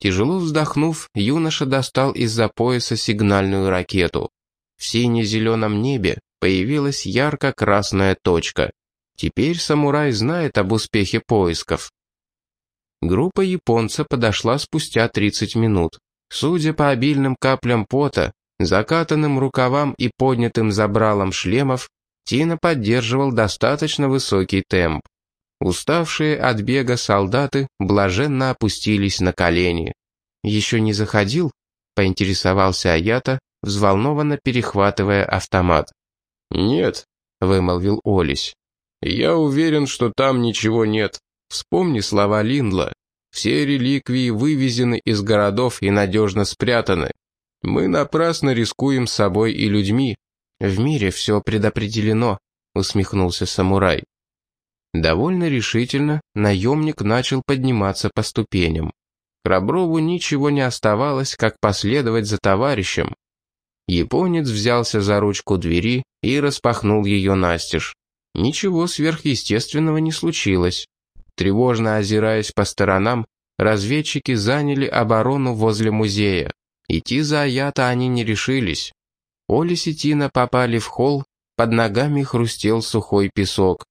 Тяжело вздохнув, юноша достал из-за пояса сигнальную ракету. В сине-зеленом небе появилась ярко-красная точка. Теперь самурай знает об успехе поисков. Группа японца подошла спустя 30 минут. Судя по обильным каплям пота, закатанным рукавам и поднятым забралом шлемов, Тина поддерживал достаточно высокий темп. Уставшие от бега солдаты блаженно опустились на колени. «Еще не заходил?» — поинтересовался Аята, взволнованно перехватывая автомат. «Нет», — вымолвил Олесь. «Я уверен, что там ничего нет. Вспомни слова Линдла. Все реликвии вывезены из городов и надежно спрятаны. Мы напрасно рискуем собой и людьми. В мире все предопределено», — усмехнулся самурай. Довольно решительно наемник начал подниматься по ступеням. Храброву ничего не оставалось, как последовать за товарищем. Японец взялся за ручку двери и распахнул ее настежь. Ничего сверхъестественного не случилось. Тревожно озираясь по сторонам, разведчики заняли оборону возле музея. Идти за Аята они не решились. Олис и Тина попали в холл, под ногами хрустел сухой песок.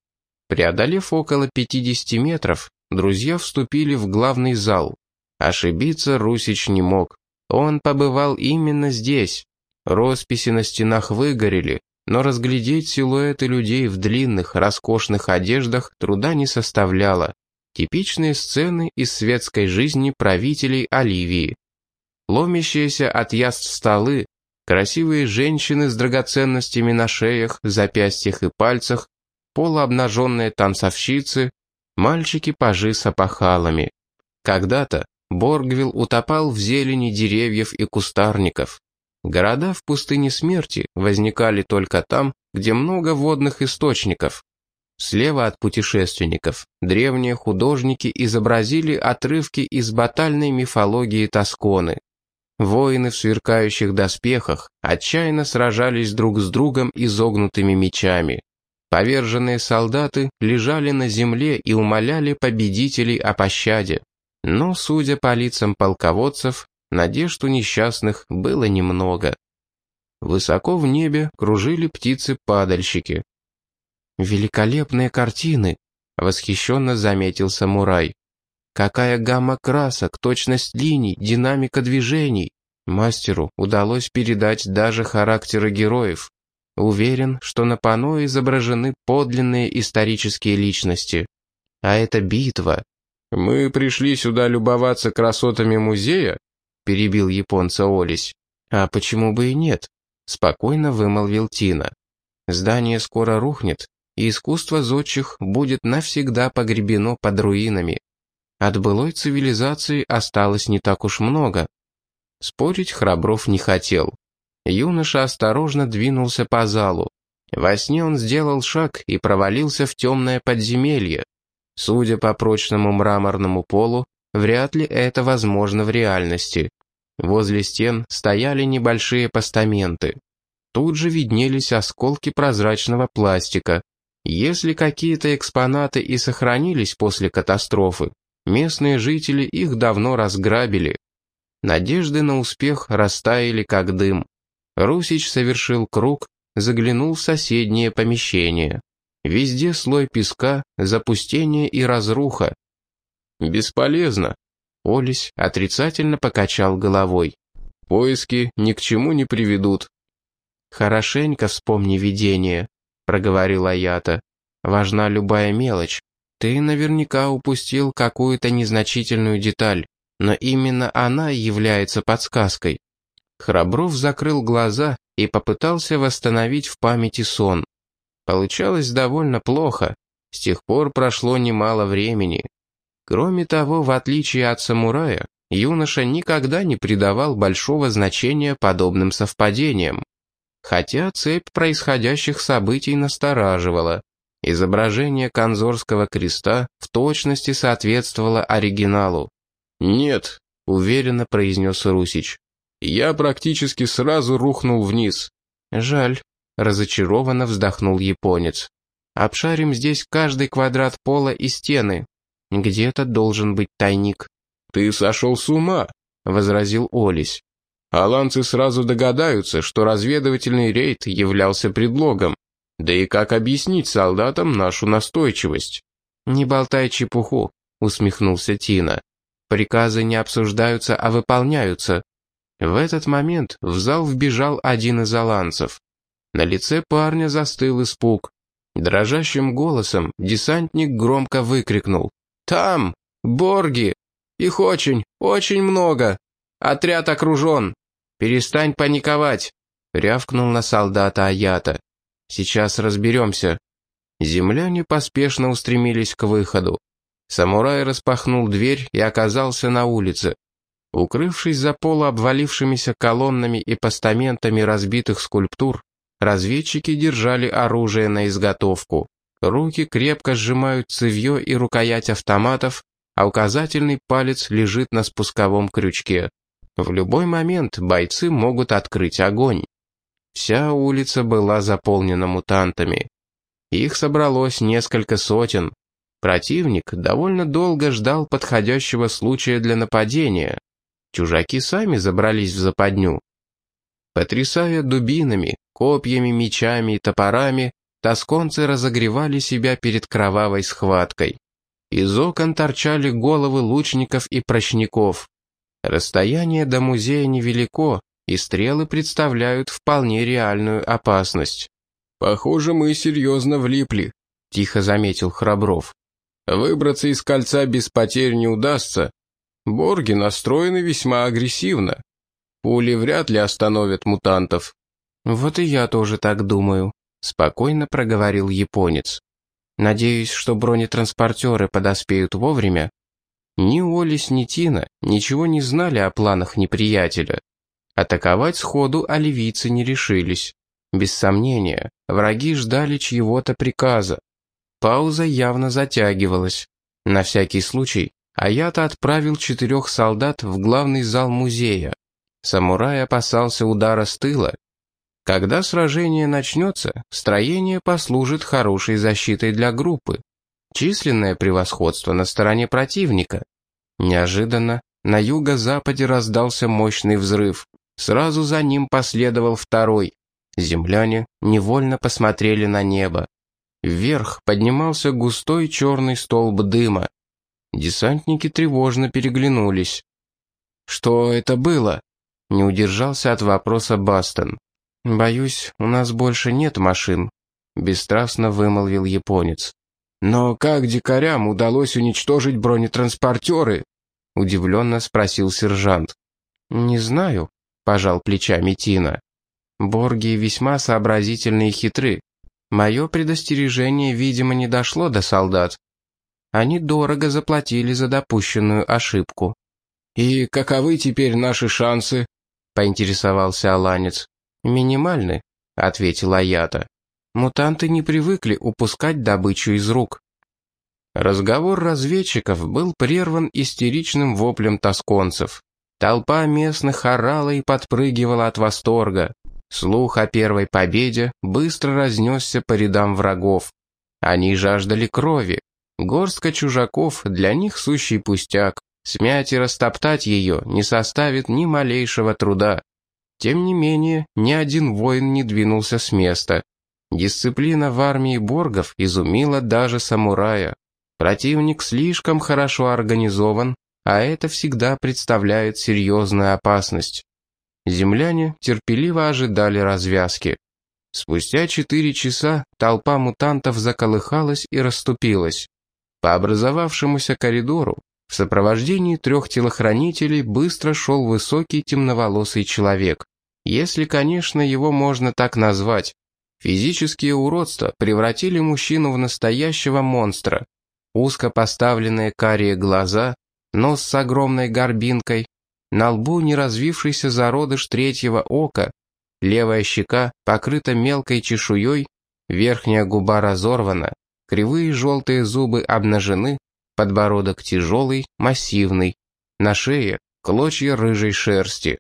Преодолев около 50 метров, друзья вступили в главный зал. Ошибиться Русич не мог. Он побывал именно здесь. Росписи на стенах выгорели, но разглядеть силуэты людей в длинных, роскошных одеждах труда не составляло. Типичные сцены из светской жизни правителей Оливии. Ломящиеся от яств столы, красивые женщины с драгоценностями на шеях, запястьях и пальцах, полуобнаженные танцовщицы, мальчики-пажи с опахалами. Когда-то Боргвилл утопал в зелени деревьев и кустарников. Города в пустыне смерти возникали только там, где много водных источников. Слева от путешественников древние художники изобразили отрывки из батальной мифологии Тосконы. Воины в сверкающих доспехах отчаянно сражались друг с другом изогнутыми мечами. Поверженные солдаты лежали на земле и умоляли победителей о пощаде. Но, судя по лицам полководцев, надежд у несчастных было немного. Высоко в небе кружили птицы-падальщики. «Великолепные картины!» — восхищенно заметил самурай. «Какая гамма красок, точность линий, динамика движений! Мастеру удалось передать даже характеры героев. Уверен, что на панно изображены подлинные исторические личности. А это битва. «Мы пришли сюда любоваться красотами музея?» — перебил японца Олесь. «А почему бы и нет?» — спокойно вымолвил Тина. «Здание скоро рухнет, и искусство зодчих будет навсегда погребено под руинами. От былой цивилизации осталось не так уж много». Спорить Храбров не хотел. Юноша осторожно двинулся по залу. Во сне он сделал шаг и провалился в темное подземелье. Судя по прочному мраморному полу, вряд ли это возможно в реальности. Возле стен стояли небольшие постаменты. Тут же виднелись осколки прозрачного пластика. Если какие-то экспонаты и сохранились после катастрофы, местные жители их давно разграбили. Надежды на успех растаяли как дым. Русич совершил круг, заглянул в соседнее помещение. Везде слой песка, запустение и разруха. «Бесполезно», — Олесь отрицательно покачал головой. «Поиски ни к чему не приведут». «Хорошенько вспомни видение», — проговорила Ята. «Важна любая мелочь. Ты наверняка упустил какую-то незначительную деталь, но именно она является подсказкой. Храбров закрыл глаза и попытался восстановить в памяти сон. Получалось довольно плохо. С тех пор прошло немало времени. Кроме того, в отличие от самурая, юноша никогда не придавал большого значения подобным совпадениям. Хотя цепь происходящих событий настораживала. Изображение Конзорского креста в точности соответствовало оригиналу. «Нет», — уверенно произнес Русич. Я практически сразу рухнул вниз. Жаль, разочарованно вздохнул японец. Обшарим здесь каждый квадрат пола и стены. Где-то должен быть тайник. Ты сошел с ума, возразил Олесь. Аланцы сразу догадаются, что разведывательный рейд являлся предлогом. Да и как объяснить солдатам нашу настойчивость? «Не болтай чепуху», — усмехнулся Тина. «Приказы не обсуждаются, а выполняются». В этот момент в зал вбежал один из аланцев. На лице парня застыл испуг. Дрожащим голосом десантник громко выкрикнул. «Там! Борги! Их очень, очень много! Отряд окружен! Перестань паниковать!» Рявкнул на солдата Аята. «Сейчас разберемся». Земляне поспешно устремились к выходу. Самурай распахнул дверь и оказался на улице. Укрывшись за полуобвалившимися колоннами и постаментами разбитых скульптур, разведчики держали оружие на изготовку. Руки крепко сжимают цевье и рукоять автоматов, а указательный палец лежит на спусковом крючке. В любой момент бойцы могут открыть огонь. Вся улица была заполнена мутантами. Их собралось несколько сотен. Противник довольно долго ждал подходящего случая для нападения. Чужаки сами забрались в западню. Потрясая дубинами, копьями, мечами и топорами, тосконцы разогревали себя перед кровавой схваткой. Из окон торчали головы лучников и прочников. Расстояние до музея невелико, и стрелы представляют вполне реальную опасность. «Похоже, мы серьезно влипли», — тихо заметил Храбров. «Выбраться из кольца без потерь не удастся. Борги настроены весьма агрессивно. Пули вряд ли остановят мутантов». «Вот и я тоже так думаю», — спокойно проговорил японец. «Надеюсь, что бронетранспортеры подоспеют вовремя». Ни Олис, ни Тина ничего не знали о планах неприятеля. Атаковать сходу оливийцы не решились. Без сомнения, враги ждали чьего-то приказа. Пауза явно затягивалась. На всякий случай, Аята отправил четырех солдат в главный зал музея. Самурай опасался удара с тыла. Когда сражение начнется, строение послужит хорошей защитой для группы. Численное превосходство на стороне противника. Неожиданно на юго-западе раздался мощный взрыв. Сразу за ним последовал второй. Земляне невольно посмотрели на небо. Вверх поднимался густой черный столб дыма. Десантники тревожно переглянулись. «Что это было?» — не удержался от вопроса Бастон. «Боюсь, у нас больше нет машин», — бесстрастно вымолвил японец. «Но как дикарям удалось уничтожить бронетранспортеры?» — удивленно спросил сержант. «Не знаю», — пожал плечами Тина. Борги весьма сообразительны и хитры. Мое предостережение, видимо, не дошло до солдат. Они дорого заплатили за допущенную ошибку. «И каковы теперь наши шансы?» — поинтересовался Аланец. «Минимальны», — ответил Аята. «Мутанты не привыкли упускать добычу из рук». Разговор разведчиков был прерван истеричным воплем тосконцев. Толпа местных орала и подпрыгивала от восторга. Слух о первой победе быстро разнесся по рядам врагов. Они жаждали крови. Горстка чужаков для них сущий пустяк. Смять и растоптать ее не составит ни малейшего труда. Тем не менее, ни один воин не двинулся с места. Дисциплина в армии боргов изумила даже самурая. Противник слишком хорошо организован, а это всегда представляет серьезную опасность. Земляне терпеливо ожидали развязки. Спустя четыре часа толпа мутантов заколыхалась и расступилась. По образовавшемуся коридору в сопровождении трех телохранителей быстро шел высокий темноволосый человек. Если, конечно, его можно так назвать. Физические уродства превратили мужчину в настоящего монстра. Узко поставленные карие глаза, нос с огромной горбинкой, на лбу не развившийся зародыш третьего ока, левая щека покрыта мелкой чешуей, верхняя губа разорвана, кривые желтые зубы обнажены, подбородок тяжелый, массивный, на шее клочья рыжей шерсти.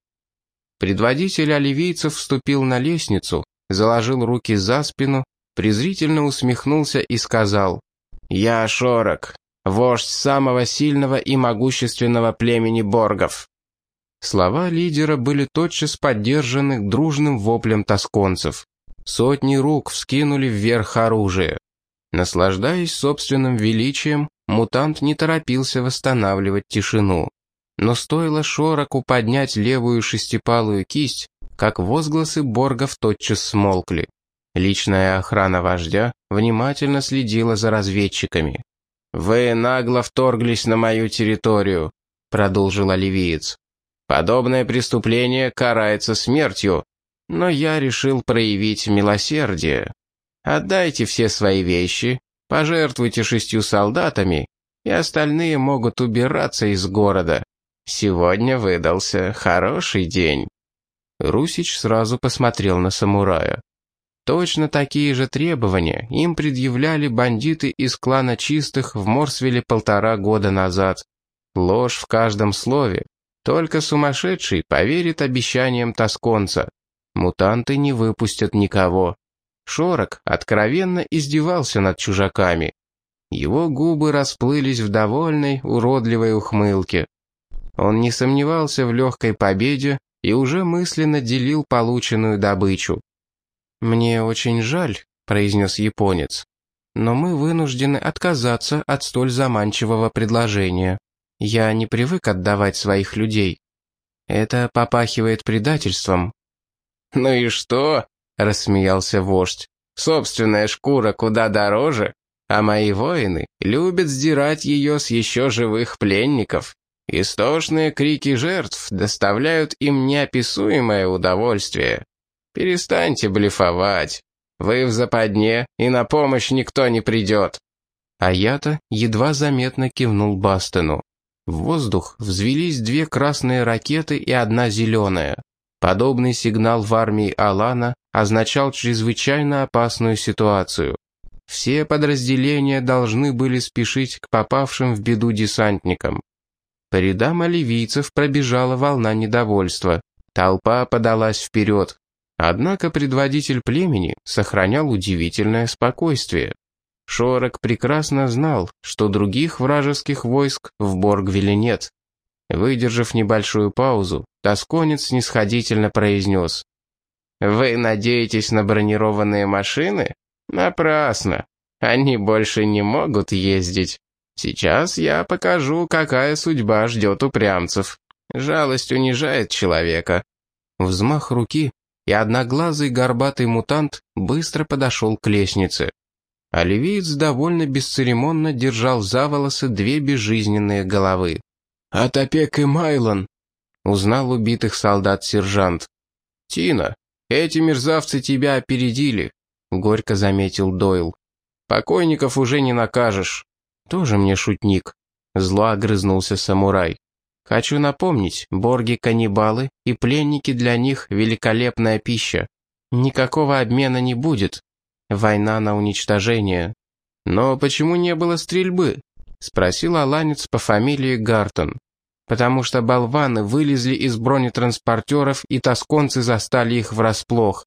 Предводитель оливийцев вступил на лестницу, заложил руки за спину, презрительно усмехнулся и сказал, «Я Шорок, вождь самого сильного и могущественного племени боргов. Слова лидера были тотчас поддержаны дружным воплем тосконцев. Сотни рук вскинули вверх оружие. Наслаждаясь собственным величием, мутант не торопился восстанавливать тишину. Но стоило Шороку поднять левую шестипалую кисть, как возгласы боргов тотчас смолкли. Личная охрана вождя внимательно следила за разведчиками. «Вы нагло вторглись на мою территорию», — продолжил оливиец. «Подобное преступление карается смертью, но я решил проявить милосердие. Отдайте все свои вещи, пожертвуйте шестью солдатами, и остальные могут убираться из города. Сегодня выдался хороший день». Русич сразу посмотрел на самурая. Точно такие же требования им предъявляли бандиты из клана Чистых в Морсвилле полтора года назад. Ложь в каждом слове. Только сумасшедший поверит обещаниям тосконца. Мутанты не выпустят никого. Шорок откровенно издевался над чужаками. Его губы расплылись в довольной, уродливой ухмылке. Он не сомневался в легкой победе и уже мысленно делил полученную добычу. «Мне очень жаль», — произнес японец, «но мы вынуждены отказаться от столь заманчивого предложения. Я не привык отдавать своих людей. Это попахивает предательством». «Ну и что?» — рассмеялся вождь. «Собственная шкура куда дороже, а мои воины любят сдирать ее с еще живых пленников. Истошные крики жертв доставляют им неописуемое удовольствие. Перестаньте блефовать. Вы в западне, и на помощь никто не придет». А я-то едва заметно кивнул Бастену. В воздух взвелись две красные ракеты и одна зеленая. Подобный сигнал в армии Алана означал чрезвычайно опасную ситуацию. Все подразделения должны были спешить к попавшим в беду десантникам. По рядам оливийцев пробежала волна недовольства. Толпа подалась вперед. Однако предводитель племени сохранял удивительное спокойствие. Шорок прекрасно знал, что других вражеских войск в Боргвилле нет. Выдержав небольшую паузу, тосконец снисходительно произнес. «Вы надеетесь на бронированные машины? Напрасно. Они больше не могут ездить. Сейчас я покажу, какая судьба ждет упрямцев. Жалость унижает человека». Взмах руки, и одноглазый горбатый мутант быстро подошел к лестнице. Оливиец довольно бесцеремонно держал за волосы две безжизненные головы. «Атопек и Майлон!» — узнал убитых солдат сержант. «Тина, эти мерзавцы тебя опередили», — горько заметил Дойл. «Покойников уже не накажешь». «Тоже мне шутник», — зло огрызнулся самурай. Хочу напомнить, борги – каннибалы, и пленники для них – великолепная пища. Никакого обмена не будет. Война на уничтожение. Но почему не было стрельбы? Спросил аланец по фамилии Гартон. Потому что болваны вылезли из бронетранспортеров и тосконцы застали их врасплох.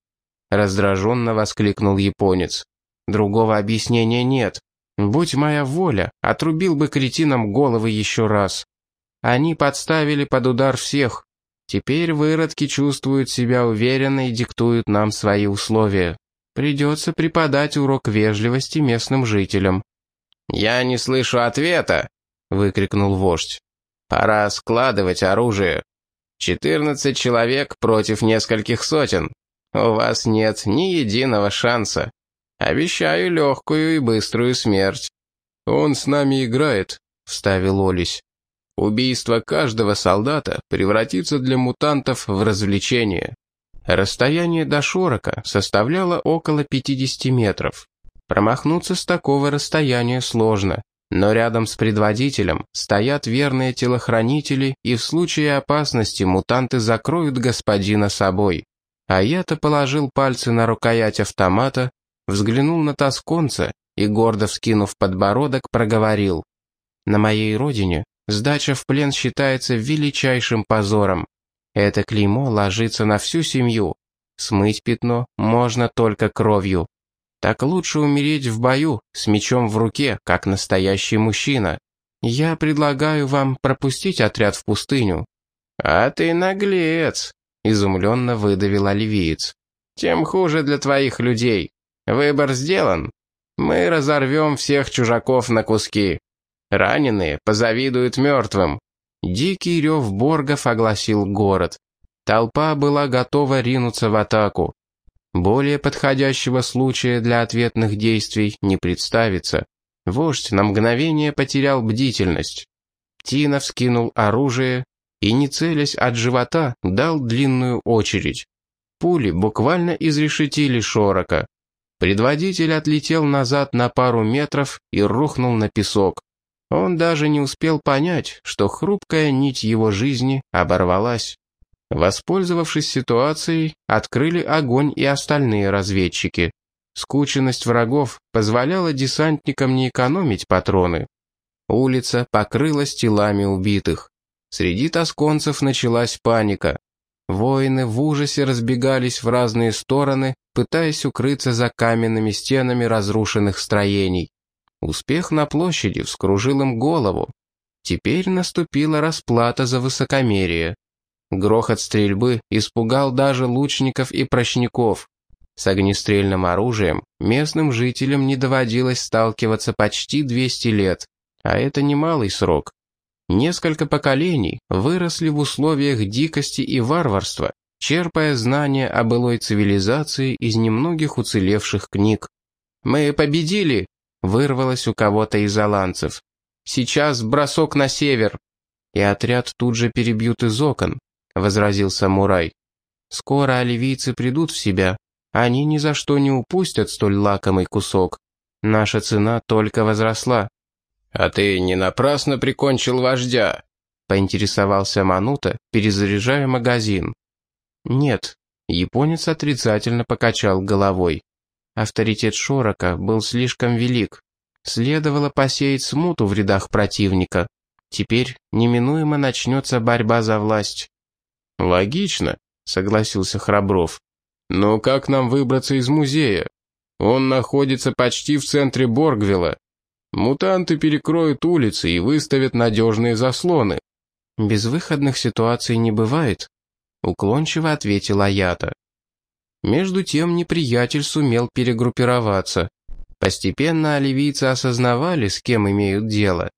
Раздраженно воскликнул японец. Другого объяснения нет. Будь моя воля, отрубил бы кретинам головы еще раз. Они подставили под удар всех. Теперь выродки чувствуют себя уверенно и диктуют нам свои условия. Придется преподать урок вежливости местным жителям». «Я не слышу ответа!» — выкрикнул вождь. «Пора складывать оружие. Четырнадцать человек против нескольких сотен. У вас нет ни единого шанса. Обещаю легкую и быструю смерть». «Он с нами играет», — вставил Олесь. Убийство каждого солдата превратится для мутантов в развлечение. Расстояние до Шорока составляло около 50 метров. Промахнуться с такого расстояния сложно, но рядом с предводителем стоят верные телохранители, и в случае опасности мутанты закроют господина собой. А я-то положил пальцы на рукоять автомата, взглянул на тосконца и, гордо вскинув подбородок, проговорил. На моей родине Сдача в плен считается величайшим позором. Это клеймо ложится на всю семью. Смыть пятно можно только кровью. Так лучше умереть в бою, с мечом в руке, как настоящий мужчина. Я предлагаю вам пропустить отряд в пустыню. «А ты наглец», — изумленно выдавил оливиец. «Тем хуже для твоих людей. Выбор сделан. Мы разорвем всех чужаков на куски. Раненые позавидуют мертвым». Дикий рев боргов огласил город. Толпа была готова ринуться в атаку. Более подходящего случая для ответных действий не представится. Вождь на мгновение потерял бдительность. Тина вскинул оружие и, не целясь от живота, дал длинную очередь. Пули буквально изрешетили Шорока. Предводитель отлетел назад на пару метров и рухнул на песок. Он даже не успел понять, что хрупкая нить его жизни оборвалась. Воспользовавшись ситуацией, открыли огонь и остальные разведчики. Скученность врагов позволяла десантникам не экономить патроны. Улица покрылась телами убитых. Среди тосконцев началась паника. Воины в ужасе разбегались в разные стороны, пытаясь укрыться за каменными стенами разрушенных строений. Успех на площади вскружил им голову. Теперь наступила расплата за высокомерие. Грохот стрельбы испугал даже лучников и прочников. С огнестрельным оружием местным жителям не доводилось сталкиваться почти 200 лет, а это немалый срок. Несколько поколений выросли в условиях дикости и варварства, черпая знания о былой цивилизации из немногих уцелевших книг. «Мы победили!» — вырвалось у кого-то из аланцев. «Сейчас бросок на север!» И отряд тут же перебьют из окон, — возразил самурай. «Скоро оливийцы придут в себя. Они ни за что не упустят столь лакомый кусок. Наша цена только возросла». «А ты не напрасно прикончил вождя?» — поинтересовался Манута, перезаряжая магазин. «Нет», — японец отрицательно покачал головой. Авторитет Шорока был слишком велик. Следовало посеять смуту в рядах противника. Теперь неминуемо начнется борьба за власть. «Логично», — согласился Храбров. «Но как нам выбраться из музея? Он находится почти в центре Боргвилла. Мутанты перекроют улицы и выставят надежные заслоны». «Безвыходных ситуаций не бывает», — уклончиво ответила Ята. Между тем неприятель сумел перегруппироваться. Постепенно оливийцы осознавали, с кем имеют дело.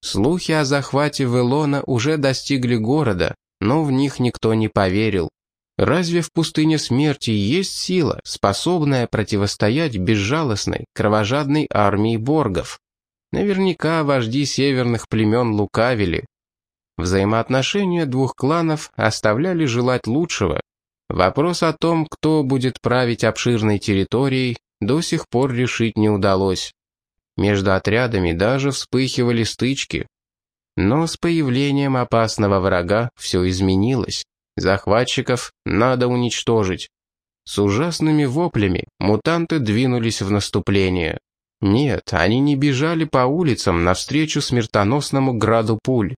Слухи о захвате Велона уже достигли города, но в них никто не поверил. Разве в пустыне смерти есть сила, способная противостоять безжалостной, кровожадной армии боргов? Наверняка вожди северных племен лукавили. Взаимоотношения двух кланов оставляли желать лучшего. Вопрос о том, кто будет править обширной территорией, до сих пор решить не удалось. Между отрядами даже вспыхивали стычки, но с появлением опасного врага все изменилось. Захватчиков надо уничтожить. С ужасными воплями мутанты двинулись в наступление. Нет, они не бежали по улицам навстречу смертоносному граду пуль.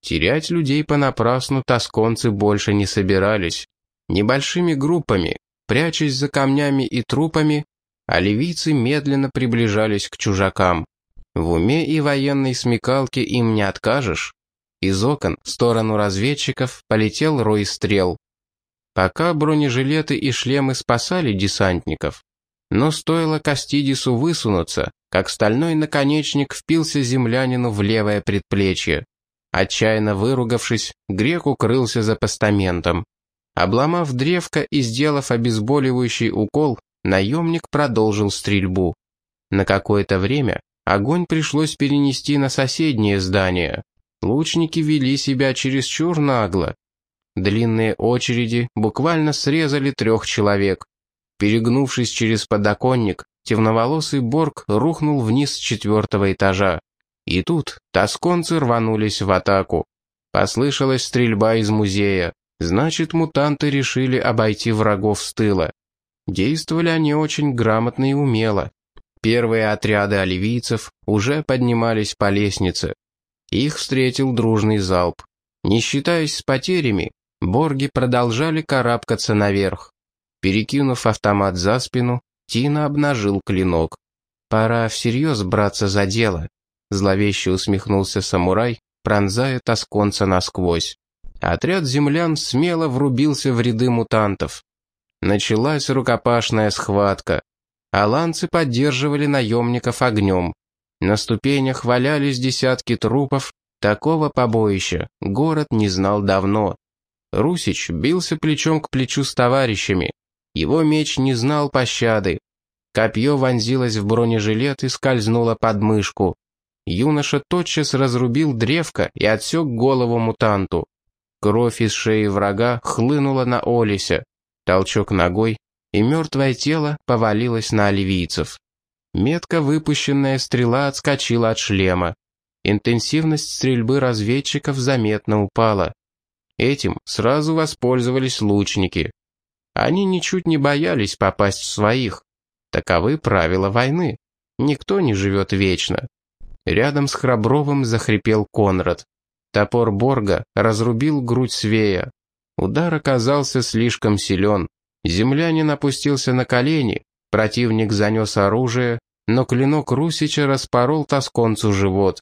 Терять людей понапрасну тосконцы больше не собирались. Небольшими группами, прячась за камнями и трупами, оливийцы медленно приближались к чужакам. В уме и военной смекалке им не откажешь. Из окон в сторону разведчиков полетел рой стрел. Пока бронежилеты и шлемы спасали десантников. Но стоило Кастидису высунуться, как стальной наконечник впился землянину в левое предплечье. Отчаянно выругавшись, грек укрылся за постаментом. Обломав древко и сделав обезболивающий укол, наемник продолжил стрельбу. На какое-то время Огонь пришлось перенести на соседнее здание. Лучники вели себя чересчур нагло. Длинные очереди буквально срезали трех человек. Перегнувшись через подоконник, темноволосый Борг рухнул вниз с четвертого этажа. И тут тосконцы рванулись в атаку. Послышалась стрельба из музея. Значит, мутанты решили обойти врагов с тыла. Действовали они очень грамотно и умело. Первые отряды оливийцев уже поднимались по лестнице. Их встретил дружный залп. Не считаясь с потерями, борги продолжали карабкаться наверх. Перекинув автомат за спину, Тина обнажил клинок. «Пора всерьез браться за дело», — зловеще усмехнулся самурай, пронзая тосконца насквозь. Отряд землян смело врубился в ряды мутантов. Началась рукопашная схватка. Аланцы поддерживали наемников огнем. На ступенях валялись десятки трупов. Такого побоища город не знал давно. Русич бился плечом к плечу с товарищами. Его меч не знал пощады. Копье вонзилось в бронежилет и скользнуло под мышку. Юноша тотчас разрубил древко и отсек голову мутанту. Кровь из шеи врага хлынула на Олися. Толчок ногой, и мертвое тело повалилось на оливийцев. Метко выпущенная стрела отскочила от шлема. Интенсивность стрельбы разведчиков заметно упала. Этим сразу воспользовались лучники. Они ничуть не боялись попасть в своих. Таковы правила войны. Никто не живет вечно. Рядом с Храбровым захрипел Конрад. Топор Борга разрубил грудь Свея. Удар оказался слишком силен. Землянин опустился на колени, противник занес оружие, но клинок Русича распорол тосконцу живот.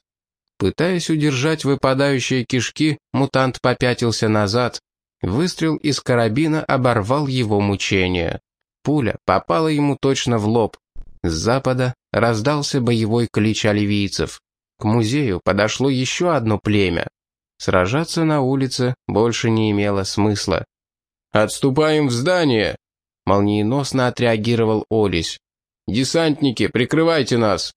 Пытаясь удержать выпадающие кишки, мутант попятился назад. Выстрел из карабина оборвал его мучение. Пуля попала ему точно в лоб. С запада раздался боевой клич оливийцев. К музею подошло еще одно племя. Сражаться на улице больше не имело смысла. «Отступаем в здание!» — молниеносно отреагировал Олесь. «Десантники, прикрывайте нас!»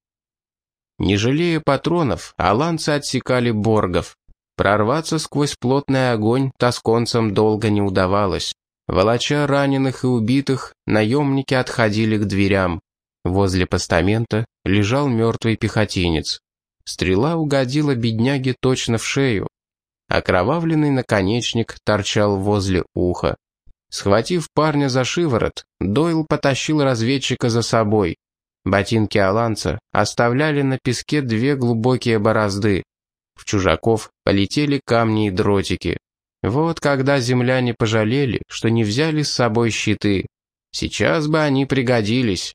Не жалея патронов, аланцы отсекали боргов. Прорваться сквозь плотный огонь тосконцам долго не удавалось. Волоча раненых и убитых, наемники отходили к дверям. Возле постамента лежал мертвый пехотинец. Стрела угодила бедняге точно в шею. Окровавленный наконечник торчал возле уха. Схватив парня за шиворот, Дойл потащил разведчика за собой. Ботинки Аланца оставляли на песке две глубокие борозды. В чужаков полетели камни и дротики. Вот когда земляне пожалели, что не взяли с собой щиты. Сейчас бы они пригодились.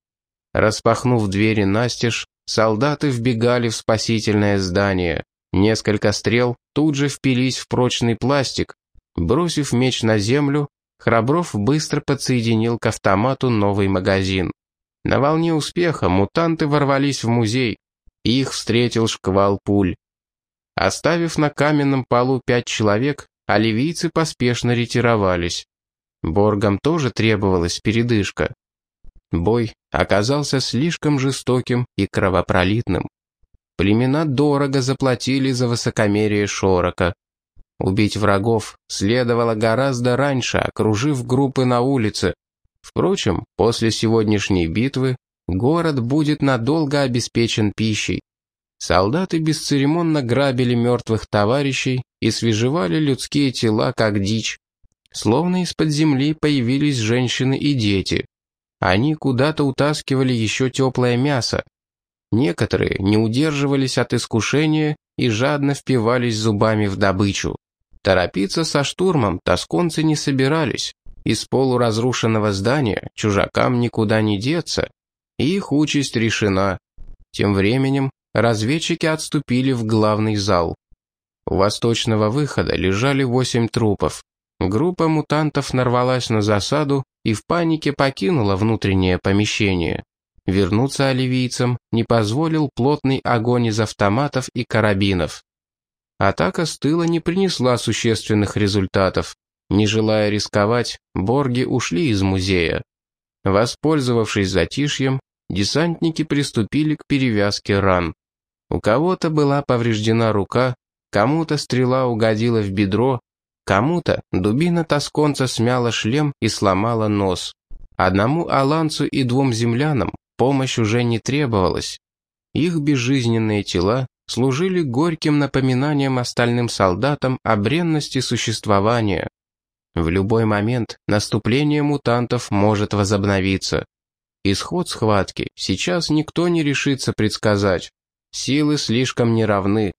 Распахнув двери настежь, солдаты вбегали в спасительное здание. Несколько стрел тут же впились в прочный пластик. Бросив меч на землю, Храбров быстро подсоединил к автомату новый магазин. На волне успеха мутанты ворвались в музей. Их встретил шквал пуль. Оставив на каменном полу пять человек, оливийцы поспешно ретировались. Боргам тоже требовалась передышка. Бой оказался слишком жестоким и кровопролитным. Племена дорого заплатили за высокомерие Шорока. Убить врагов следовало гораздо раньше, окружив группы на улице. Впрочем, после сегодняшней битвы город будет надолго обеспечен пищей. Солдаты бесцеремонно грабили мертвых товарищей и свежевали людские тела, как дичь. Словно из-под земли появились женщины и дети. Они куда-то утаскивали еще теплое мясо, Некоторые не удерживались от искушения и жадно впивались зубами в добычу. Торопиться со штурмом тосконцы не собирались. Из полуразрушенного здания чужакам никуда не деться. Их участь решена. Тем временем разведчики отступили в главный зал. У восточного выхода лежали восемь трупов. Группа мутантов нарвалась на засаду и в панике покинула внутреннее помещение. Вернуться оливийцам не позволил плотный огонь из автоматов и карабинов. Атака с тыла не принесла существенных результатов. Не желая рисковать, борги ушли из музея. Воспользовавшись затишьем, десантники приступили к перевязке ран. У кого-то была повреждена рука, кому-то стрела угодила в бедро, кому-то дубина тосконца смяла шлем и сломала нос. Одному аланцу и двум землянам Помощь уже не требовалась. Их безжизненные тела служили горьким напоминанием остальным солдатам о бренности существования. В любой момент наступление мутантов может возобновиться. Исход схватки сейчас никто не решится предсказать. Силы слишком неравны.